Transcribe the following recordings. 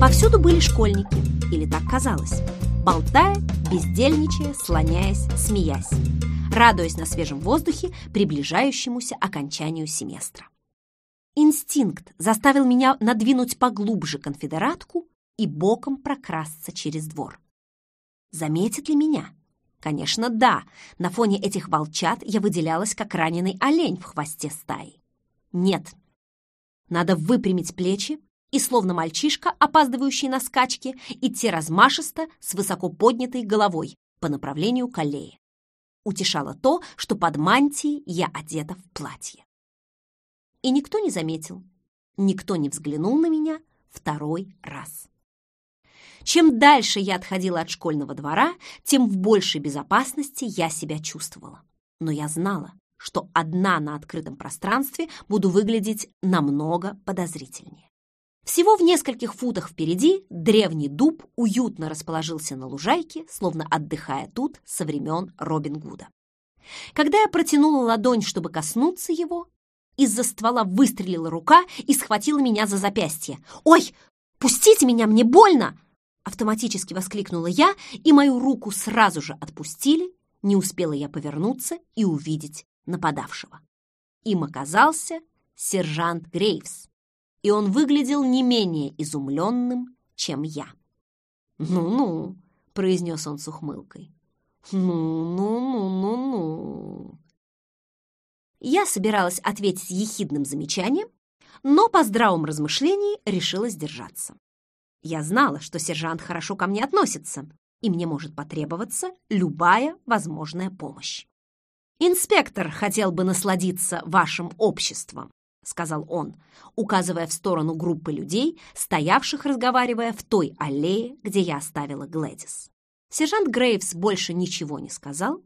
Повсюду были школьники, или так казалось, болтая, бездельничая, слоняясь, смеясь, радуясь на свежем воздухе приближающемуся окончанию семестра. Инстинкт заставил меня надвинуть поглубже конфедератку и боком прокрасться через двор. Заметит ли меня? Конечно, да. На фоне этих волчат я выделялась, как раненый олень в хвосте стаи. Нет. Надо выпрямить плечи и, словно мальчишка, опаздывающий на скачки, идти размашисто с высоко поднятой головой по направлению к аллее. Утешало то, что под мантией я одета в платье. И никто не заметил, никто не взглянул на меня второй раз. Чем дальше я отходила от школьного двора, тем в большей безопасности я себя чувствовала. Но я знала, что одна на открытом пространстве буду выглядеть намного подозрительнее. Всего в нескольких футах впереди древний дуб уютно расположился на лужайке, словно отдыхая тут со времен Робин Гуда. Когда я протянула ладонь, чтобы коснуться его, из-за ствола выстрелила рука и схватила меня за запястье. «Ой, пустите меня, мне больно!» Автоматически воскликнула я, и мою руку сразу же отпустили. Не успела я повернуться и увидеть нападавшего. Им оказался сержант Грейвс, и он выглядел не менее изумленным, чем я. «Ну-ну», — произнес он с ухмылкой. «Ну-ну-ну-ну-ну». Я собиралась ответить ехидным замечанием, но по здравом размышлении решила сдержаться. Я знала, что сержант хорошо ко мне относится, и мне может потребоваться любая возможная помощь. «Инспектор хотел бы насладиться вашим обществом», — сказал он, указывая в сторону группы людей, стоявших, разговаривая в той аллее, где я оставила Глэдис. Сержант Грейвс больше ничего не сказал,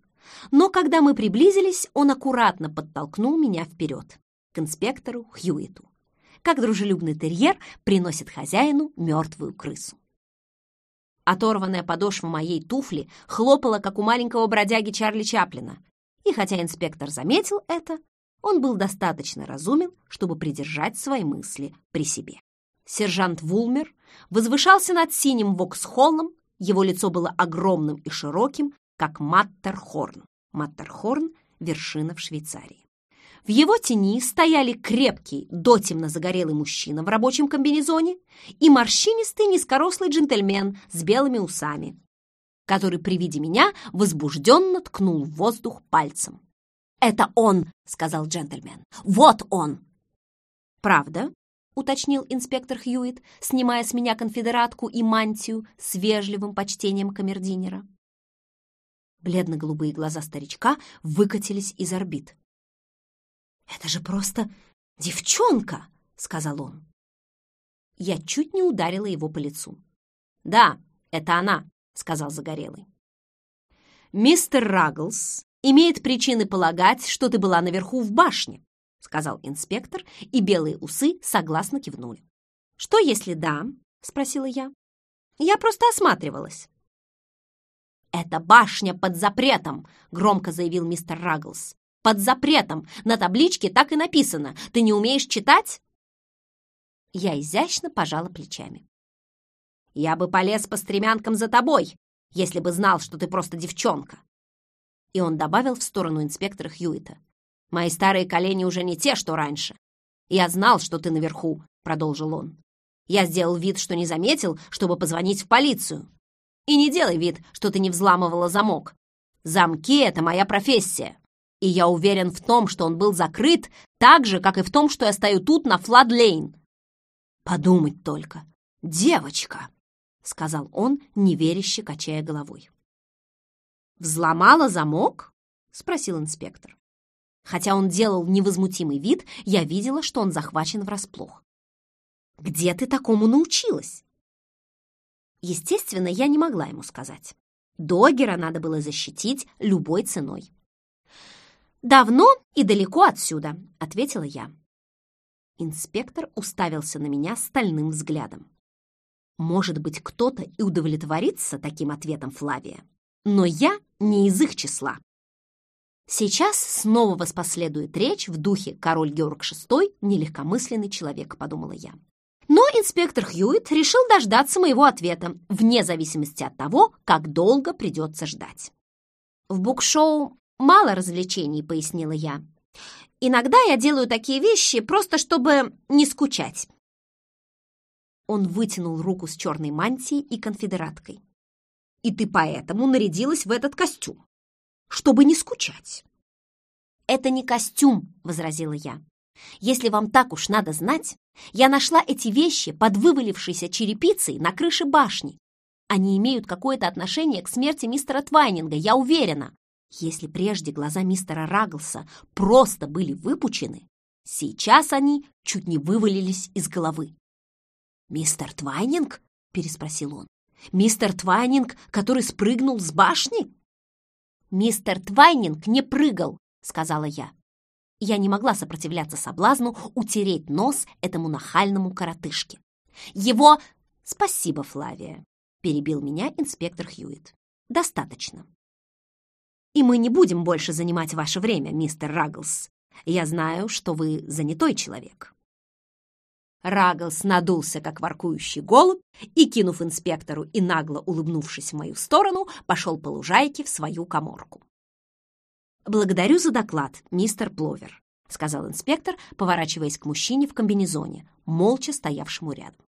но когда мы приблизились, он аккуратно подтолкнул меня вперед, к инспектору Хьюиту как дружелюбный терьер приносит хозяину мертвую крысу. Оторванная подошва моей туфли хлопала, как у маленького бродяги Чарли Чаплина. И хотя инспектор заметил это, он был достаточно разумен, чтобы придержать свои мысли при себе. Сержант Вулмер возвышался над синим Воксхоллом, его лицо было огромным и широким, как Маттерхорн. Маттерхорн — вершина в Швейцарии. В его тени стояли крепкий, дотемно загорелый мужчина в рабочем комбинезоне и морщинистый низкорослый джентльмен с белыми усами, который при виде меня возбужденно ткнул воздух пальцем. «Это он!» — сказал джентльмен. «Вот он!» «Правда?» — уточнил инспектор Хьюит, снимая с меня конфедератку и мантию с вежливым почтением камердинера. Бледно-голубые глаза старичка выкатились из орбит. «Это же просто девчонка!» — сказал он. Я чуть не ударила его по лицу. «Да, это она», — сказал Загорелый. «Мистер Рагглс имеет причины полагать, что ты была наверху в башне», — сказал инспектор, и белые усы согласно кивнули. «Что, если да?» — спросила я. «Я просто осматривалась». «Это башня под запретом», — громко заявил мистер Рагглс под запретом. На табличке так и написано. Ты не умеешь читать?» Я изящно пожала плечами. «Я бы полез по стремянкам за тобой, если бы знал, что ты просто девчонка!» И он добавил в сторону инспектора Хьюита. «Мои старые колени уже не те, что раньше. Я знал, что ты наверху», — продолжил он. «Я сделал вид, что не заметил, чтобы позвонить в полицию. И не делай вид, что ты не взламывала замок. Замки — это моя профессия и я уверен в том, что он был закрыт, так же, как и в том, что я стою тут на Фладлейн. Подумать только, девочка, сказал он, неверяще качая головой. «Взломала замок?» — спросил инспектор. Хотя он делал невозмутимый вид, я видела, что он захвачен врасплох. «Где ты такому научилась?» Естественно, я не могла ему сказать. Догера надо было защитить любой ценой. «Давно и далеко отсюда», — ответила я. Инспектор уставился на меня стальным взглядом. Может быть, кто-то и удовлетворится таким ответом Флавия, но я не из их числа. Сейчас снова воспоследует речь в духе «Король Георг VI — нелегкомысленный человек», — подумала я. Но инспектор Хьюитт решил дождаться моего ответа, вне зависимости от того, как долго придется ждать. «В букшоу мало развлечений», — пояснила я. «Иногда я делаю такие вещи, просто чтобы не скучать». Он вытянул руку с черной мантией и конфедераткой. «И ты поэтому нарядилась в этот костюм, чтобы не скучать». «Это не костюм», — возразила я. «Если вам так уж надо знать, я нашла эти вещи под вывалившейся черепицей на крыше башни. Они имеют какое-то отношение к смерти мистера Твайнинга, я уверена. Если прежде глаза мистера Рагглса просто были выпучены, сейчас они чуть не вывалились из головы. «Мистер Твайнинг?» — переспросил он. «Мистер Твайнинг, который спрыгнул с башни?» «Мистер Твайнинг не прыгал», — сказала я. Я не могла сопротивляться соблазну утереть нос этому нахальному коротышке. Его... Спасибо, Флавия, перебил меня инспектор Хьюитт. Достаточно. И мы не будем больше занимать ваше время, мистер Рагглс. Я знаю, что вы занятой человек. Рагглс надулся, как воркующий голубь, и, кинув инспектору и нагло улыбнувшись в мою сторону, пошел по лужайке в свою коморку. «Благодарю за доклад, мистер Пловер», — сказал инспектор, поворачиваясь к мужчине в комбинезоне, молча стоявшему рядом.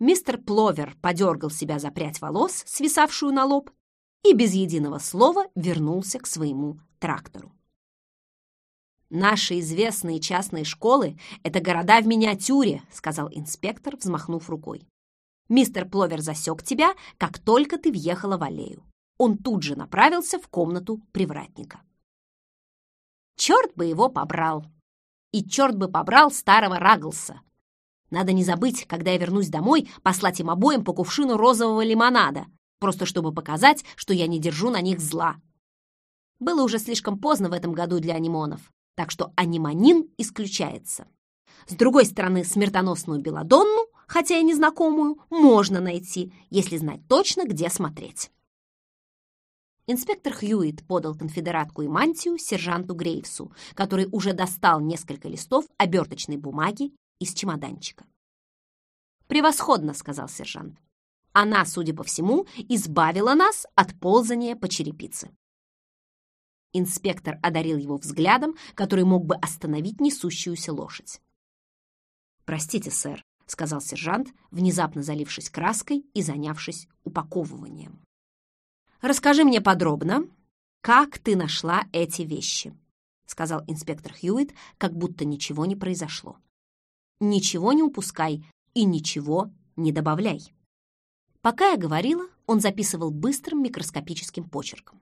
Мистер Пловер подергал себя за прядь волос, свисавшую на лоб, и без единого слова вернулся к своему трактору. «Наши известные частные школы — это города в миниатюре», — сказал инспектор, взмахнув рукой. «Мистер Пловер засек тебя, как только ты въехала в аллею. Он тут же направился в комнату привратника. Черт бы его побрал. И черт бы побрал старого Рагглса. Надо не забыть, когда я вернусь домой, послать им обоим по кувшину розового лимонада, просто чтобы показать, что я не держу на них зла. Было уже слишком поздно в этом году для анимонов, так что аниманин исключается. С другой стороны, смертоносную белодонну, хотя и незнакомую, можно найти, если знать точно, где смотреть. Инспектор Хьюитт подал конфедератку и мантию сержанту Грейвсу, который уже достал несколько листов оберточной бумаги из чемоданчика. «Превосходно», — сказал сержант. «Она, судя по всему, избавила нас от ползания по черепице». Инспектор одарил его взглядом, который мог бы остановить несущуюся лошадь. «Простите, сэр», — сказал сержант, внезапно залившись краской и занявшись упаковыванием. «Расскажи мне подробно, как ты нашла эти вещи», сказал инспектор Хьюитт, как будто ничего не произошло. «Ничего не упускай и ничего не добавляй». Пока я говорила, он записывал быстрым микроскопическим почерком.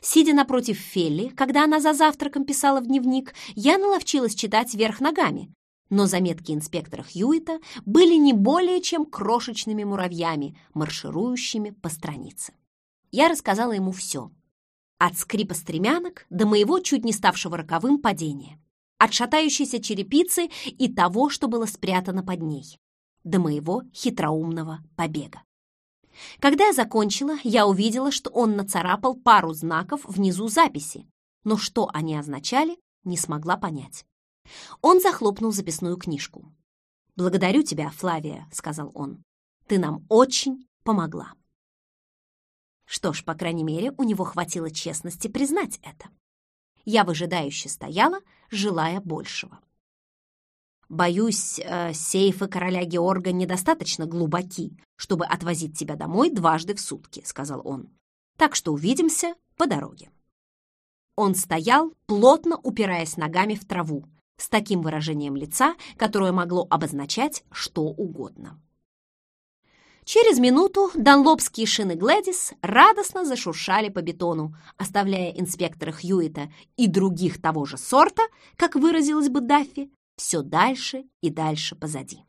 Сидя напротив Фелли, когда она за завтраком писала в дневник, я наловчилась читать вверх ногами, но заметки инспектора Хьюита были не более чем крошечными муравьями, марширующими по странице я рассказала ему все. От скрипа стремянок до моего чуть не ставшего роковым падения. От шатающейся черепицы и того, что было спрятано под ней. До моего хитроумного побега. Когда я закончила, я увидела, что он нацарапал пару знаков внизу записи, но что они означали, не смогла понять. Он захлопнул записную книжку. «Благодарю тебя, Флавия», — сказал он. «Ты нам очень помогла». Что ж, по крайней мере, у него хватило честности признать это. Я выжидающе стояла, желая большего. «Боюсь, э, сейфы короля Георга недостаточно глубоки, чтобы отвозить тебя домой дважды в сутки», — сказал он. «Так что увидимся по дороге». Он стоял, плотно упираясь ногами в траву, с таким выражением лица, которое могло обозначать что угодно. Через минуту данлопские шины Глэдис радостно зашуршали по бетону, оставляя инспектора Хьюита и других того же сорта, как выразилась бы Даффи, все дальше и дальше позади.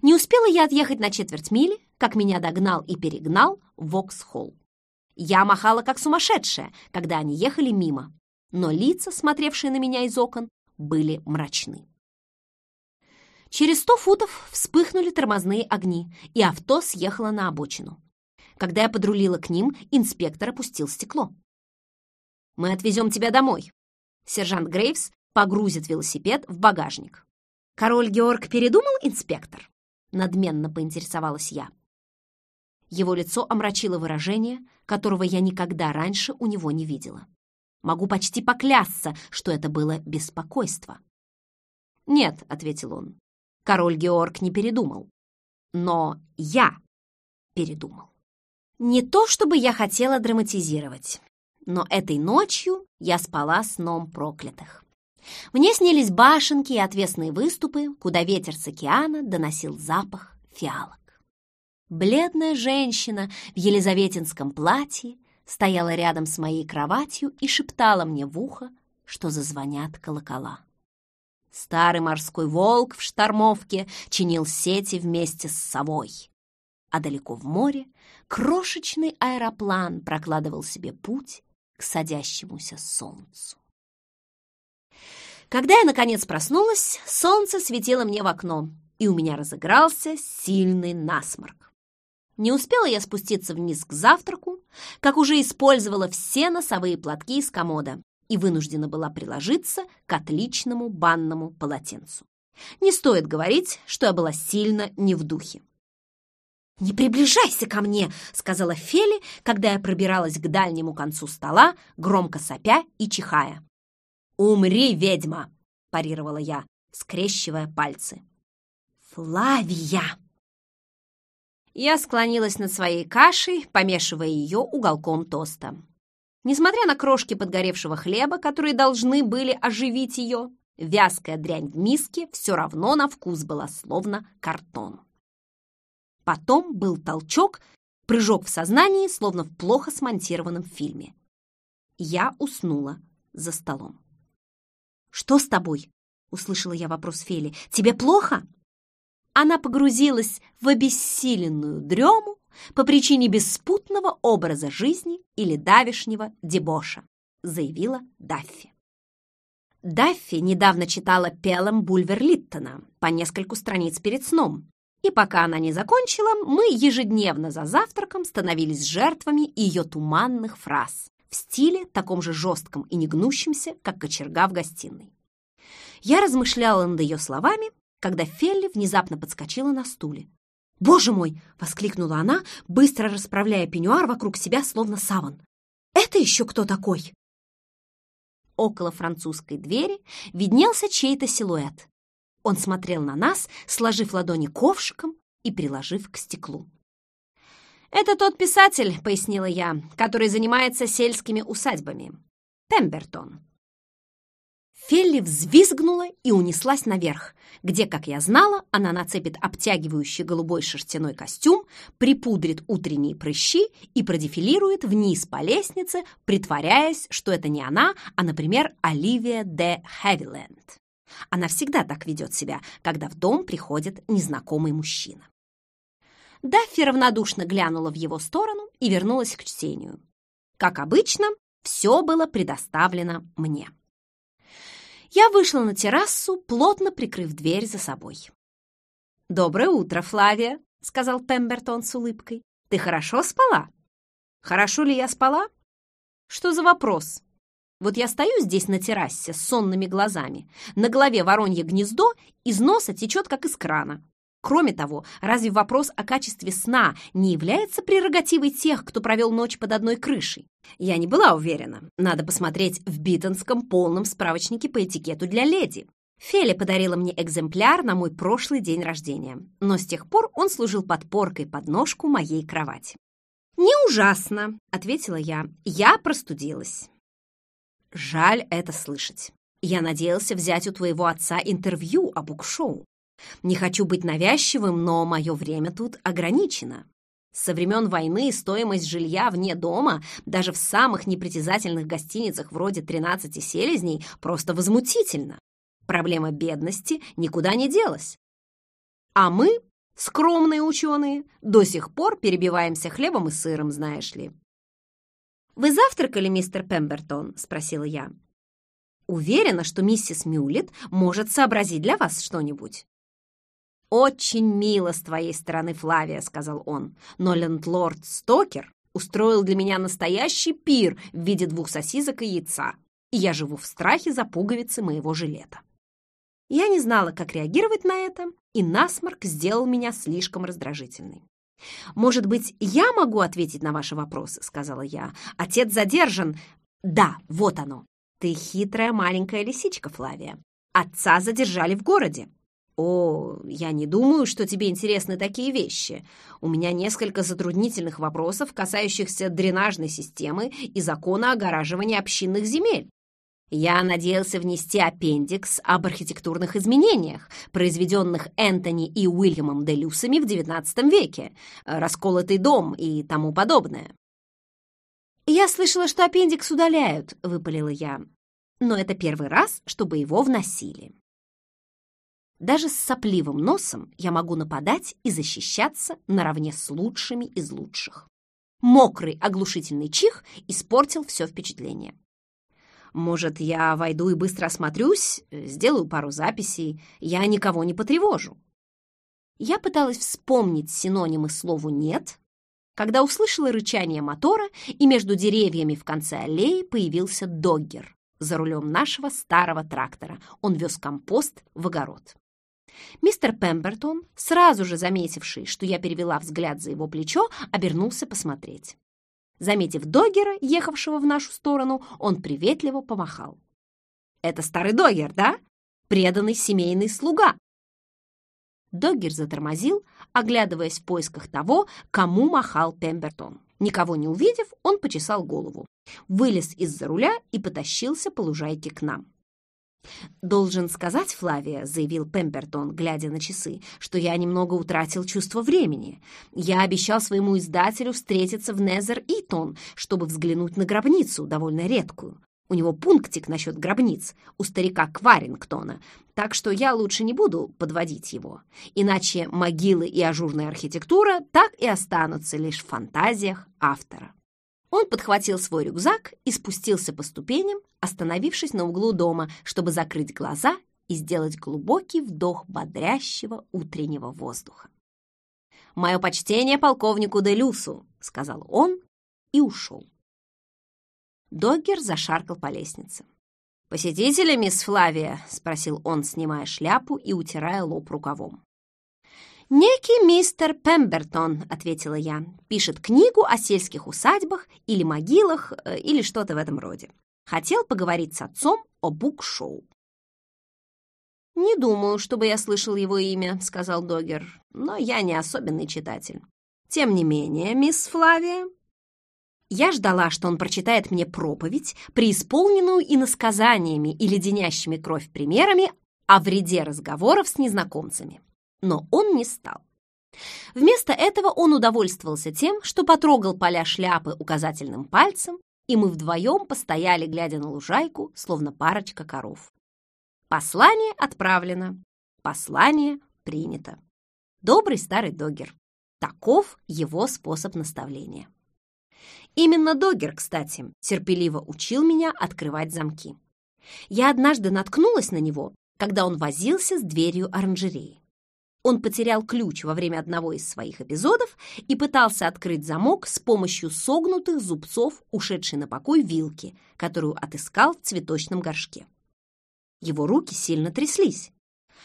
Не успела я отъехать на четверть мили, как меня догнал и перегнал Вокс-Холл. Я махала как сумасшедшая, когда они ехали мимо, но лица, смотревшие на меня из окон, были мрачны. Через сто футов вспыхнули тормозные огни, и авто съехало на обочину. Когда я подрулила к ним, инспектор опустил стекло. «Мы отвезем тебя домой». Сержант Грейвс погрузит велосипед в багажник. «Король Георг передумал, инспектор?» надменно поинтересовалась я. Его лицо омрачило выражение, которого я никогда раньше у него не видела. Могу почти поклясться, что это было беспокойство. «Нет», — ответил он, — «король Георг не передумал. Но я передумал. Не то, чтобы я хотела драматизировать, но этой ночью я спала сном проклятых. Мне снились башенки и отвесные выступы, куда ветер с океана доносил запах фиалок. Бледная женщина в елизаветинском платье стояла рядом с моей кроватью и шептала мне в ухо, что зазвонят колокола. Старый морской волк в штормовке чинил сети вместе с совой. А далеко в море крошечный аэроплан прокладывал себе путь к садящемуся солнцу. Когда я, наконец, проснулась, солнце светило мне в окно, и у меня разыгрался сильный насморк. Не успела я спуститься вниз к завтраку, как уже использовала все носовые платки из комода и вынуждена была приложиться к отличному банному полотенцу. Не стоит говорить, что я была сильно не в духе. «Не приближайся ко мне!» — сказала Фели, когда я пробиралась к дальнему концу стола, громко сопя и чихая. «Умри, ведьма!» — парировала я, скрещивая пальцы. «Флавия!» Я склонилась над своей кашей, помешивая ее уголком тоста. Несмотря на крошки подгоревшего хлеба, которые должны были оживить ее, вязкая дрянь в миске все равно на вкус была словно картон. Потом был толчок, прыжок в сознании, словно в плохо смонтированном фильме. Я уснула за столом. «Что с тобой?» — услышала я вопрос Фели. «Тебе плохо?» Она погрузилась в обессиленную дрему, по причине беспутного образа жизни или давишнего дебоша, заявила Даффи. Даффи недавно читала Пелэм Бульвер-Литтона по нескольку страниц перед сном, и пока она не закончила, мы ежедневно за завтраком становились жертвами ее туманных фраз в стиле таком же жестком и негнущемся, как кочерга в гостиной. Я размышляла над ее словами, когда Фелли внезапно подскочила на стуле. «Боже мой!» — воскликнула она, быстро расправляя пеньюар вокруг себя, словно саван. «Это еще кто такой?» Около французской двери виднелся чей-то силуэт. Он смотрел на нас, сложив ладони ковшиком и приложив к стеклу. «Это тот писатель», — пояснила я, «который занимается сельскими усадьбами. Пембертон. Фелли взвизгнула и унеслась наверх, где, как я знала, она нацепит обтягивающий голубой шерстяной костюм, припудрит утренние прыщи и продефилирует вниз по лестнице, притворяясь, что это не она, а, например, Оливия де Хэвиленд. Она всегда так ведет себя, когда в дом приходит незнакомый мужчина. Даффи равнодушно глянула в его сторону и вернулась к чтению. Как обычно, все было предоставлено мне я вышла на террасу, плотно прикрыв дверь за собой. «Доброе утро, Флавия», — сказал Пембертон с улыбкой. «Ты хорошо спала?» «Хорошо ли я спала?» «Что за вопрос?» Вот я стою здесь на террасе с сонными глазами, на голове воронье гнездо, из носа течет, как из крана. Кроме того, разве вопрос о качестве сна не является прерогативой тех, кто провел ночь под одной крышей? Я не была уверена. Надо посмотреть в Биттонском полном справочнике по этикету для леди. Феля подарила мне экземпляр на мой прошлый день рождения, но с тех пор он служил подпоркой под ножку моей кровати. «Не ужасно», — ответила я. «Я простудилась». «Жаль это слышать. Я надеялся взять у твоего отца интервью о букшоу. Не хочу быть навязчивым, но мое время тут ограничено. Со времен войны стоимость жилья вне дома, даже в самых непритязательных гостиницах вроде «13 селезней», просто возмутительна. Проблема бедности никуда не делась. А мы, скромные ученые, до сих пор перебиваемся хлебом и сыром, знаешь ли. «Вы завтракали, мистер Пембертон?» — спросила я. «Уверена, что миссис Мюллет может сообразить для вас что-нибудь». «Очень мило с твоей стороны, Флавия», — сказал он. «Но лендлорд Стокер устроил для меня настоящий пир в виде двух сосисок и яйца, и я живу в страхе за пуговицы моего жилета». Я не знала, как реагировать на это, и насморк сделал меня слишком раздражительной. «Может быть, я могу ответить на ваши вопросы?» — сказала я. «Отец задержан». «Да, вот оно. Ты хитрая маленькая лисичка, Флавия. Отца задержали в городе. «О, я не думаю, что тебе интересны такие вещи. У меня несколько затруднительных вопросов, касающихся дренажной системы и закона огораживания общинных земель. Я надеялся внести аппендикс об архитектурных изменениях, произведенных Энтони и Уильямом де Люсами в XIX веке, расколотый дом и тому подобное. «Я слышала, что аппендикс удаляют», — выпалила я. «Но это первый раз, чтобы его вносили». Даже с сопливым носом я могу нападать и защищаться наравне с лучшими из лучших. Мокрый оглушительный чих испортил все впечатление. Может, я войду и быстро осмотрюсь, сделаю пару записей, я никого не потревожу. Я пыталась вспомнить синонимы слову «нет», когда услышала рычание мотора, и между деревьями в конце аллеи появился доггер за рулем нашего старого трактора. Он вез компост в огород. Мистер Пембертон, сразу же заметивший, что я перевела взгляд за его плечо, обернулся посмотреть. Заметив Доггера, ехавшего в нашу сторону, он приветливо помахал. «Это старый Доггер, да? Преданный семейный слуга!» Доггер затормозил, оглядываясь в поисках того, кому махал Пембертон. Никого не увидев, он почесал голову, вылез из-за руля и потащился по лужайке к нам. «Должен сказать, Флавия», — заявил Пембертон, глядя на часы, «что я немного утратил чувство времени. Я обещал своему издателю встретиться в Незер-Итон, чтобы взглянуть на гробницу, довольно редкую. У него пунктик насчет гробниц, у старика Кварингтона, так что я лучше не буду подводить его. Иначе могилы и ажурная архитектура так и останутся лишь в фантазиях автора». Он подхватил свой рюкзак и спустился по ступеням, остановившись на углу дома, чтобы закрыть глаза и сделать глубокий вдох бодрящего утреннего воздуха. «Мое почтение полковнику Делюсу», — сказал он и ушел. Доггер зашаркал по лестнице. «Посетители, мисс Флавия?» — спросил он, снимая шляпу и утирая лоб рукавом. «Некий мистер Пембертон», — ответила я, «пишет книгу о сельских усадьбах или могилах, э, или что-то в этом роде. Хотел поговорить с отцом о букшоу». «Не думаю, чтобы я слышал его имя», — сказал Догер, «но я не особенный читатель. Тем не менее, мисс Флавия...» Я ждала, что он прочитает мне проповедь, преисполненную иносказаниями и леденящими кровь примерами о вреде разговоров с незнакомцами но он не стал. Вместо этого он удовольствовался тем, что потрогал поля шляпы указательным пальцем, и мы вдвоем постояли, глядя на лужайку, словно парочка коров. Послание отправлено, послание принято. Добрый старый Догер. Таков его способ наставления. Именно Догер, кстати, терпеливо учил меня открывать замки. Я однажды наткнулась на него, когда он возился с дверью оранжереи. Он потерял ключ во время одного из своих эпизодов и пытался открыть замок с помощью согнутых зубцов, ушедшей на покой вилки, которую отыскал в цветочном горшке. Его руки сильно тряслись.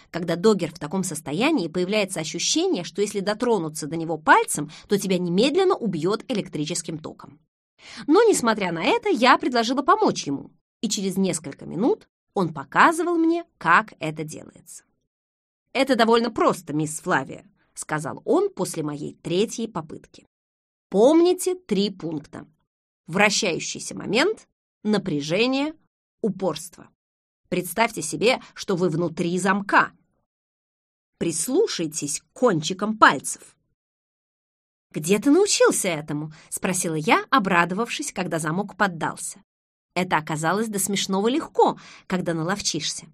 Когда догер в таком состоянии, появляется ощущение, что если дотронуться до него пальцем, то тебя немедленно убьет электрическим током. Но, несмотря на это, я предложила помочь ему, и через несколько минут он показывал мне, как это делается. «Это довольно просто, мисс Флавия», — сказал он после моей третьей попытки. «Помните три пункта. Вращающийся момент, напряжение, упорство. Представьте себе, что вы внутри замка. Прислушайтесь к кончикам пальцев». «Где ты научился этому?» — спросила я, обрадовавшись, когда замок поддался. Это оказалось до смешного легко, когда наловчишься.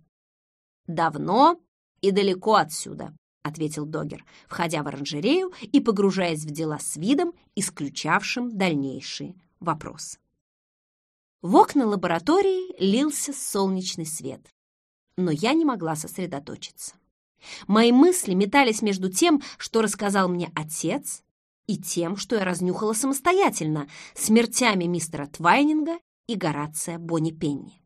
«Давно и далеко отсюда», — ответил Догер, входя в оранжерею и погружаясь в дела с видом, исключавшим дальнейший вопрос. В окна лаборатории лился солнечный свет, но я не могла сосредоточиться. Мои мысли метались между тем, что рассказал мне отец, и тем, что я разнюхала самостоятельно, смертями мистера Твайнинга и Горация Бонни Пенни.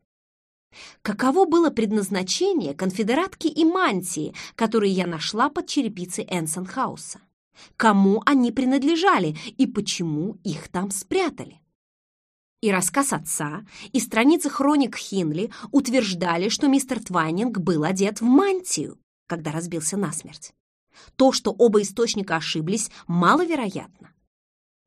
Каково было предназначение конфедератки и мантии, которые я нашла под черепицей Энсенхауса? Кому они принадлежали и почему их там спрятали? И рассказ отца, и страницы хроник Хинли утверждали, что мистер Твайнинг был одет в мантию, когда разбился насмерть. То, что оба источника ошиблись, маловероятно.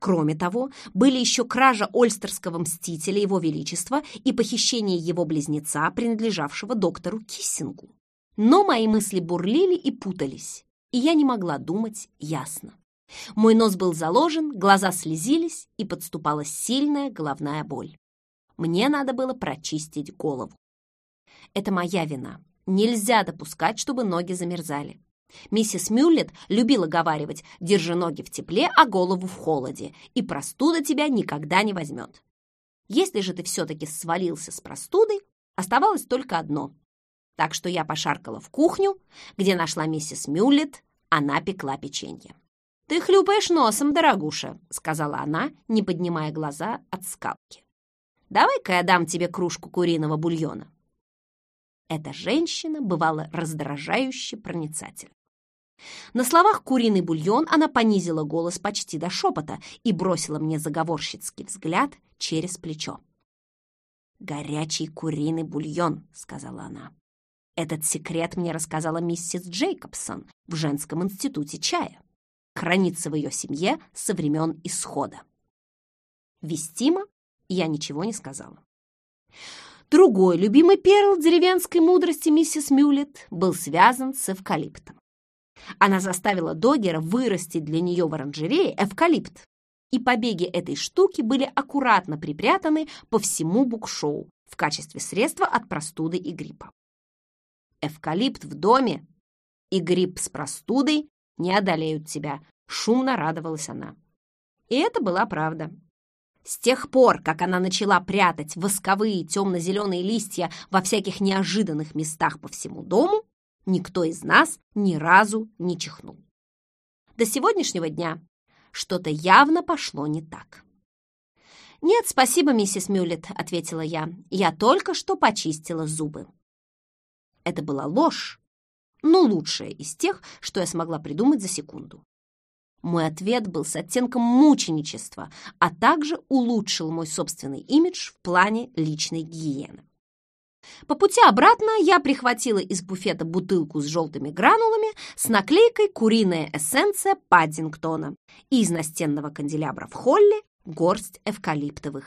Кроме того, были еще кража Ольстерского мстителя Его Величества и похищение его близнеца, принадлежавшего доктору Киссингу. Но мои мысли бурлили и путались, и я не могла думать ясно. Мой нос был заложен, глаза слезились, и подступала сильная головная боль. Мне надо было прочистить голову. Это моя вина. Нельзя допускать, чтобы ноги замерзали. Миссис Мюллет любила говаривать «держи ноги в тепле, а голову в холоде, и простуда тебя никогда не возьмет». Если же ты все-таки свалился с простудой, оставалось только одно. Так что я пошаркала в кухню, где нашла миссис Мюллет, она пекла печенье. «Ты хлюпаешь носом, дорогуша», — сказала она, не поднимая глаза от скалки. «Давай-ка я дам тебе кружку куриного бульона». Эта женщина бывала раздражающе проницательна. На словах «куриный бульон» она понизила голос почти до шепота и бросила мне заговорщицкий взгляд через плечо. «Горячий куриный бульон», — сказала она. «Этот секрет мне рассказала миссис Джейкобсон в женском институте чая. Хранится в ее семье со времен исхода». Вестимо я ничего не сказала. Другой любимый перл деревенской мудрости миссис Мюллет был связан с эвкалиптом. Она заставила Догера вырастить для нее в оранжерее эвкалипт, и побеги этой штуки были аккуратно припрятаны по всему букшоу в качестве средства от простуды и гриппа. Эвкалипт в доме и грипп с простудой не одолеют тебя, шумно радовалась она. И это была правда. С тех пор, как она начала прятать восковые темно-зеленые листья во всяких неожиданных местах по всему дому, никто из нас ни разу не чихнул. До сегодняшнего дня что-то явно пошло не так. «Нет, спасибо, миссис Мюллет», — ответила я. «Я только что почистила зубы». Это была ложь, но лучшая из тех, что я смогла придумать за секунду. Мой ответ был с оттенком мученичества, а также улучшил мой собственный имидж в плане личной гигиены. По пути обратно я прихватила из буфета бутылку с желтыми гранулами с наклейкой «Куриная эссенция Паддингтона» и из настенного канделябра в холле горсть эвкалиптовых